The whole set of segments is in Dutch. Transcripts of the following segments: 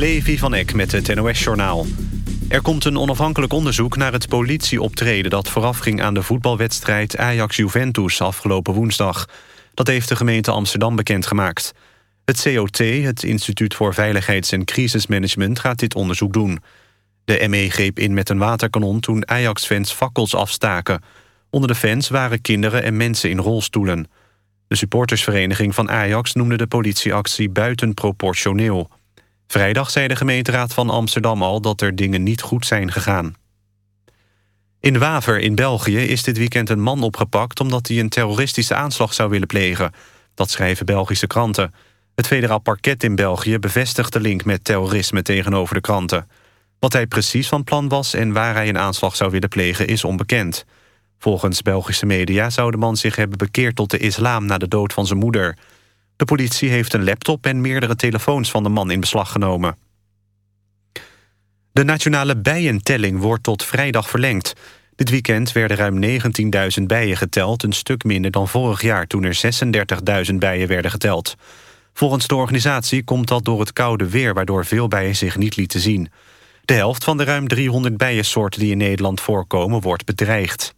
Levi van Eck met het NOS-journaal. Er komt een onafhankelijk onderzoek naar het politieoptreden... dat voorafging aan de voetbalwedstrijd Ajax-Juventus afgelopen woensdag. Dat heeft de gemeente Amsterdam bekendgemaakt. Het COT, het Instituut voor Veiligheids- en Crisismanagement... gaat dit onderzoek doen. De ME greep in met een waterkanon toen Ajax-fans fakkels afstaken. Onder de fans waren kinderen en mensen in rolstoelen. De supportersvereniging van Ajax noemde de politieactie buitenproportioneel. Vrijdag zei de gemeenteraad van Amsterdam al dat er dingen niet goed zijn gegaan. In Waver in België is dit weekend een man opgepakt... omdat hij een terroristische aanslag zou willen plegen. Dat schrijven Belgische kranten. Het federaal parket in België bevestigt de link met terrorisme tegenover de kranten. Wat hij precies van plan was en waar hij een aanslag zou willen plegen is onbekend. Volgens Belgische media zou de man zich hebben bekeerd tot de islam... na de dood van zijn moeder... De politie heeft een laptop en meerdere telefoons van de man in beslag genomen. De nationale bijentelling wordt tot vrijdag verlengd. Dit weekend werden ruim 19.000 bijen geteld... een stuk minder dan vorig jaar toen er 36.000 bijen werden geteld. Volgens de organisatie komt dat door het koude weer... waardoor veel bijen zich niet lieten zien. De helft van de ruim 300 bijensoorten die in Nederland voorkomen... wordt bedreigd.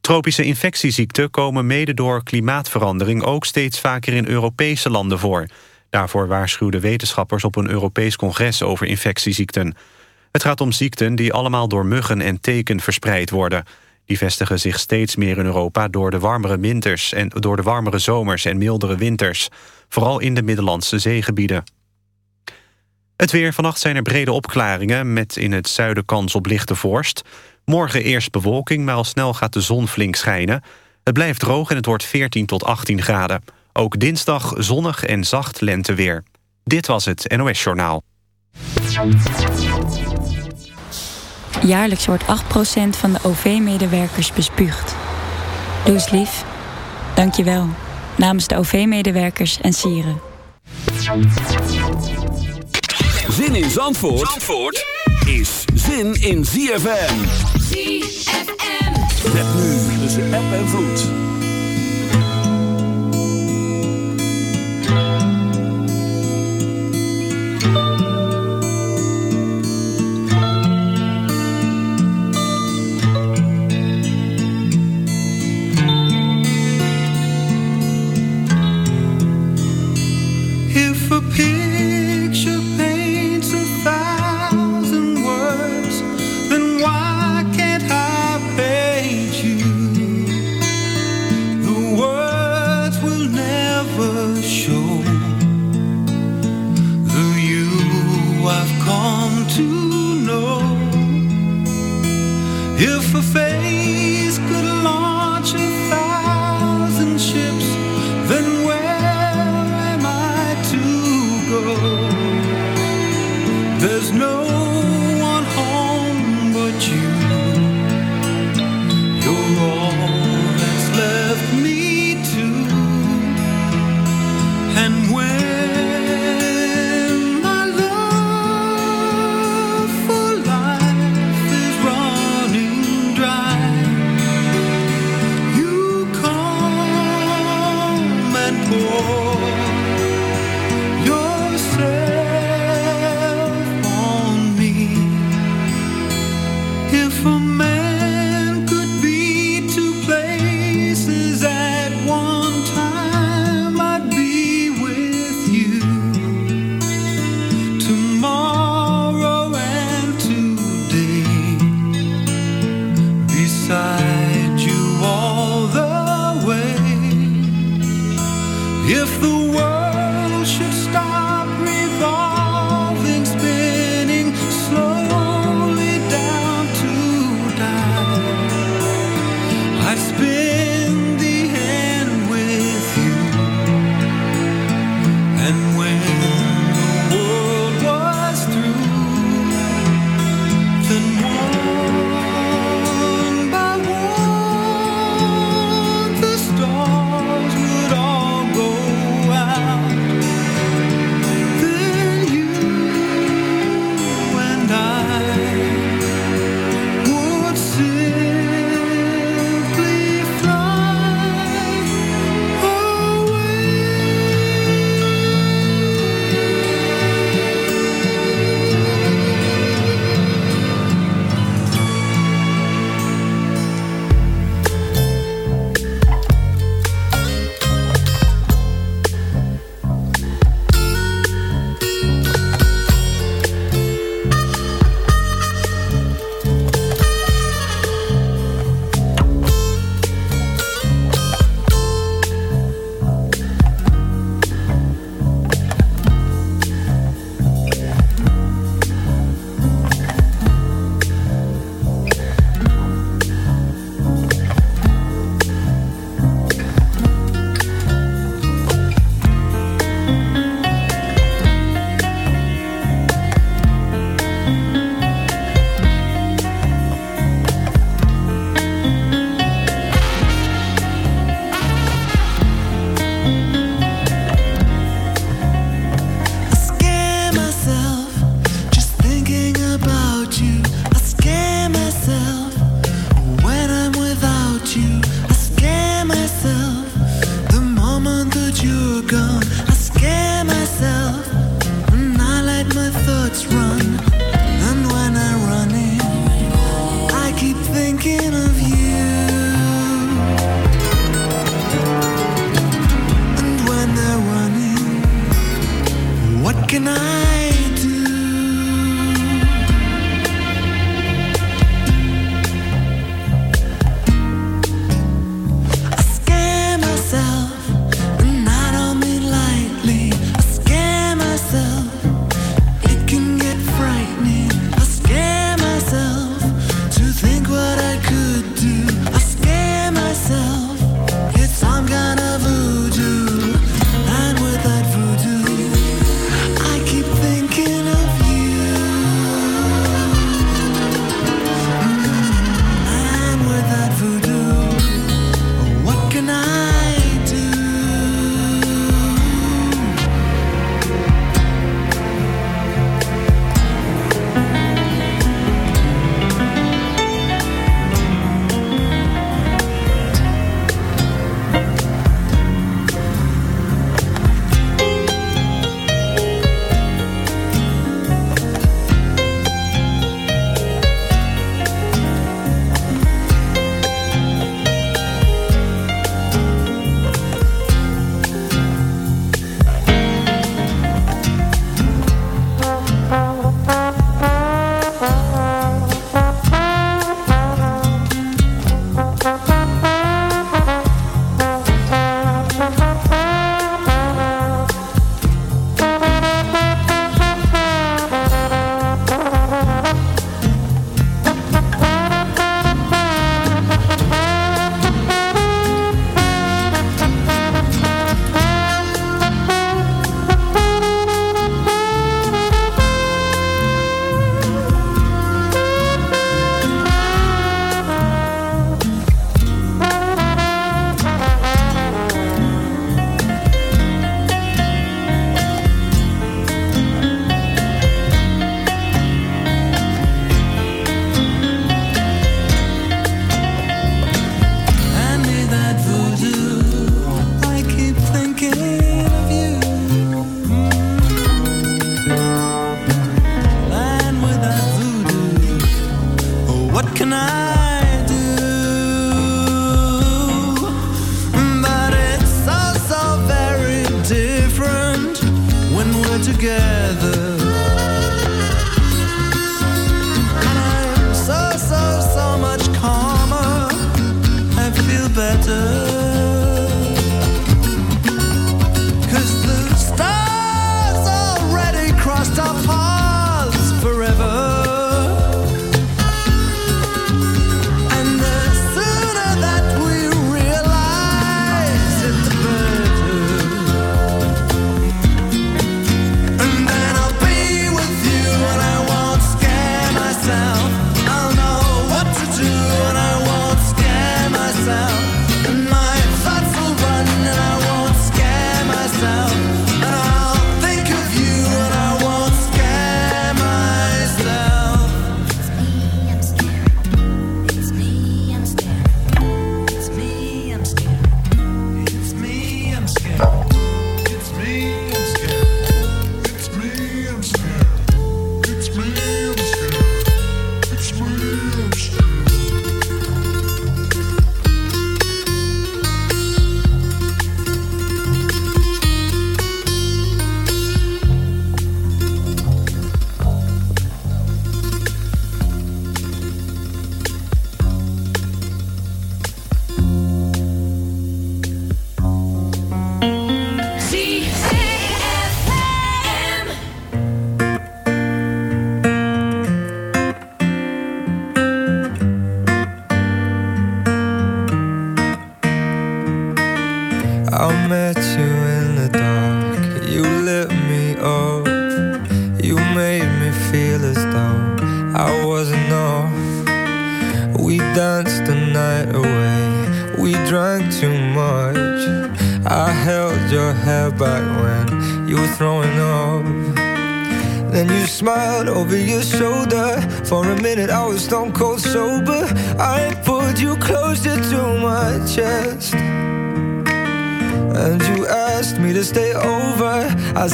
Tropische infectieziekten komen mede door klimaatverandering... ook steeds vaker in Europese landen voor. Daarvoor waarschuwden wetenschappers op een Europees congres over infectieziekten. Het gaat om ziekten die allemaal door muggen en teken verspreid worden. Die vestigen zich steeds meer in Europa door de warmere winters... en door de warmere zomers en mildere winters. Vooral in de Middellandse zeegebieden. Het weer. Vannacht zijn er brede opklaringen... met in het zuiden kans op lichte vorst... Morgen eerst bewolking, maar al snel gaat de zon flink schijnen. Het blijft droog en het wordt 14 tot 18 graden. Ook dinsdag zonnig en zacht lenteweer. Dit was het NOS Journaal. Jaarlijks wordt 8% van de OV-medewerkers bespuugd. Doe eens lief. Dank je wel. Namens de OV-medewerkers en sieren. Zin in Zandvoort, Zandvoort? Is zin in ZFM. ZFM. Met nu tussen app en vloed.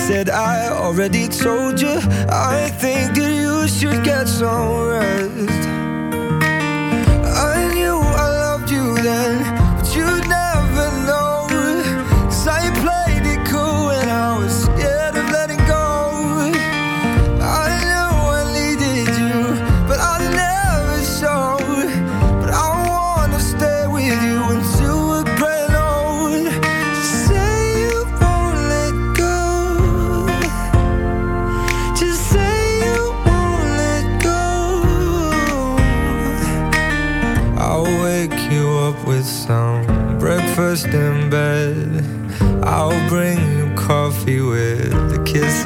Said I already told you I think that you should get some rest. I knew I loved you then But you'd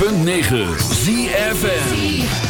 106.9 ZFN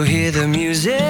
You hear the music?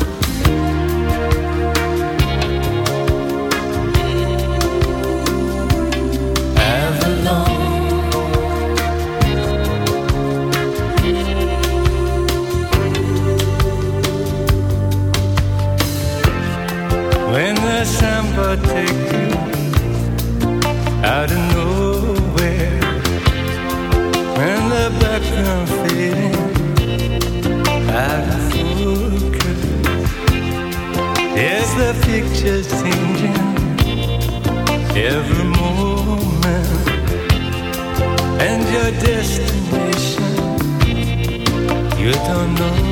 Samba take you out of nowhere, when the background fading out of focus, there's the pictures changing every moment, and your destination you don't know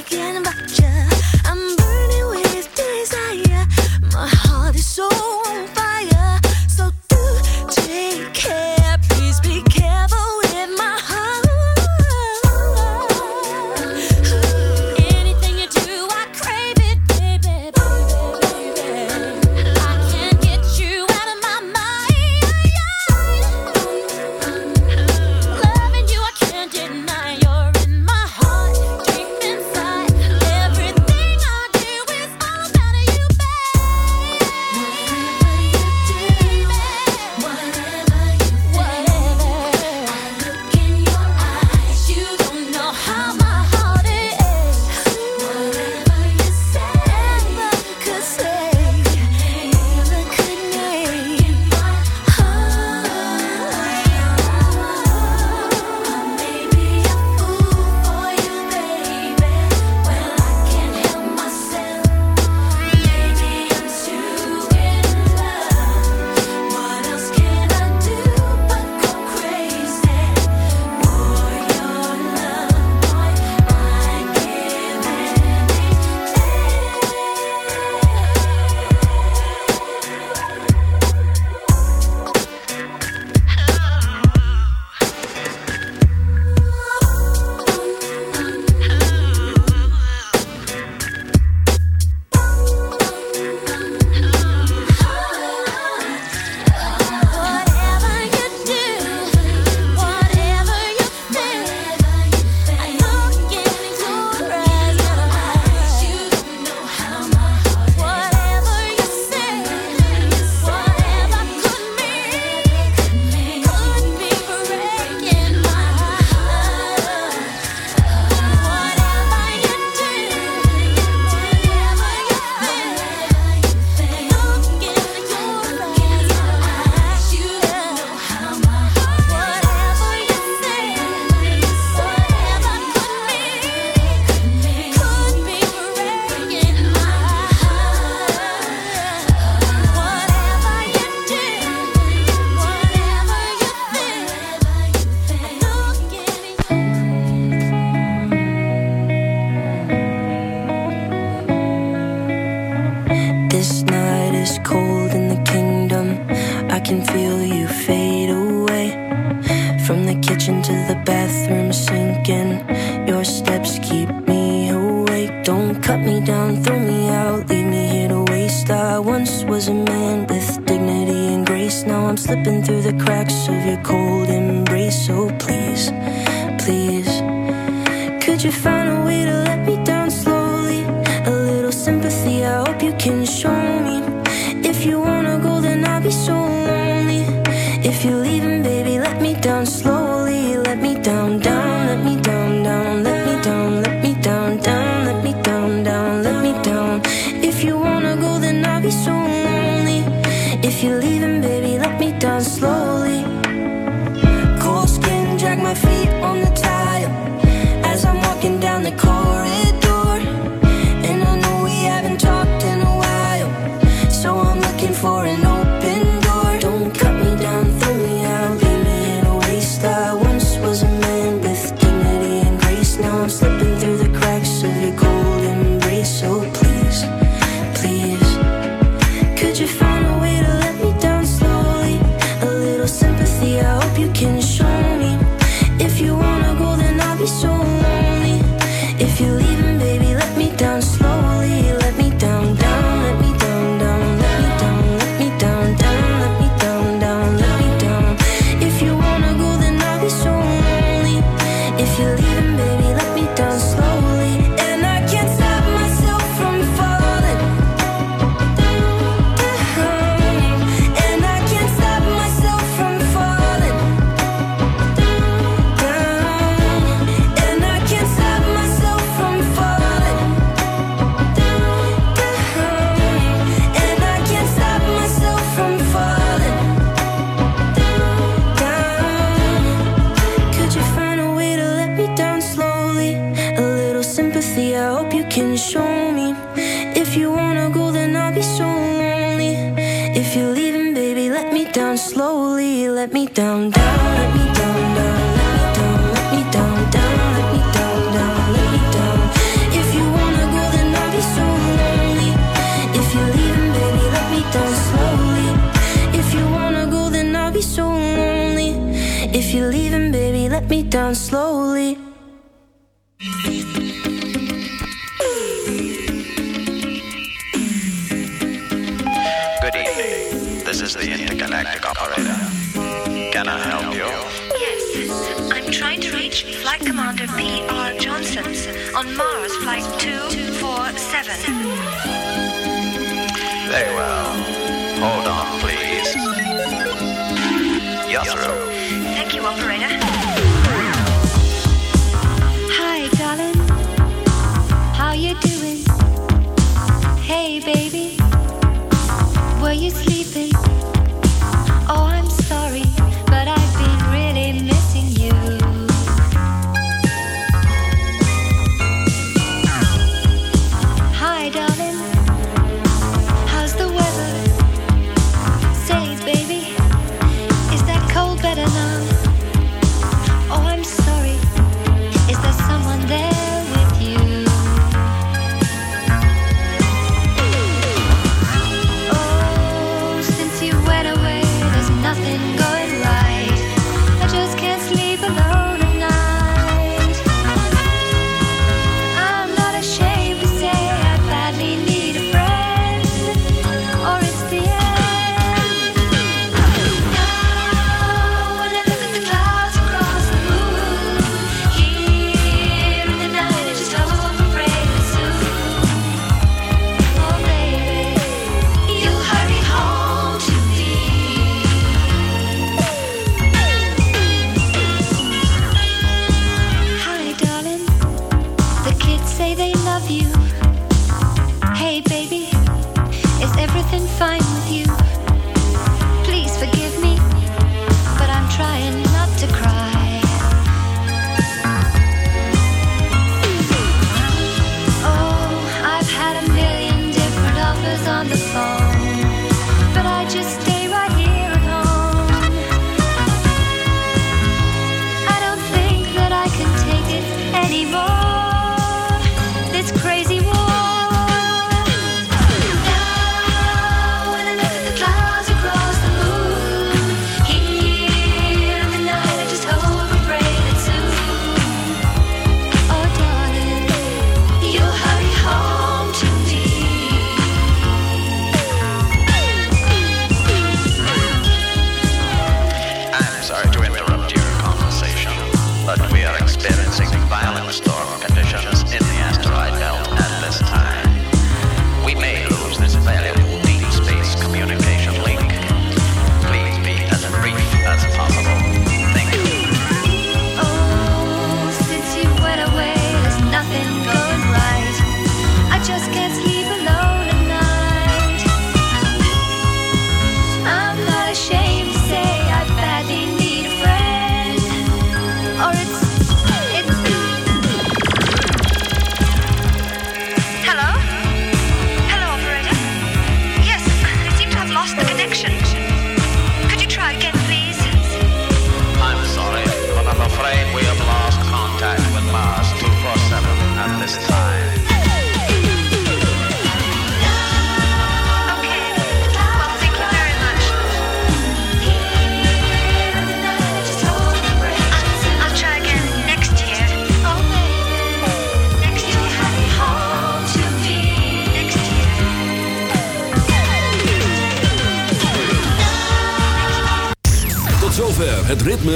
beginning. Jethro. Thank you, operator. Hi, darling. How you doing? Hey, baby. Were you sleeping?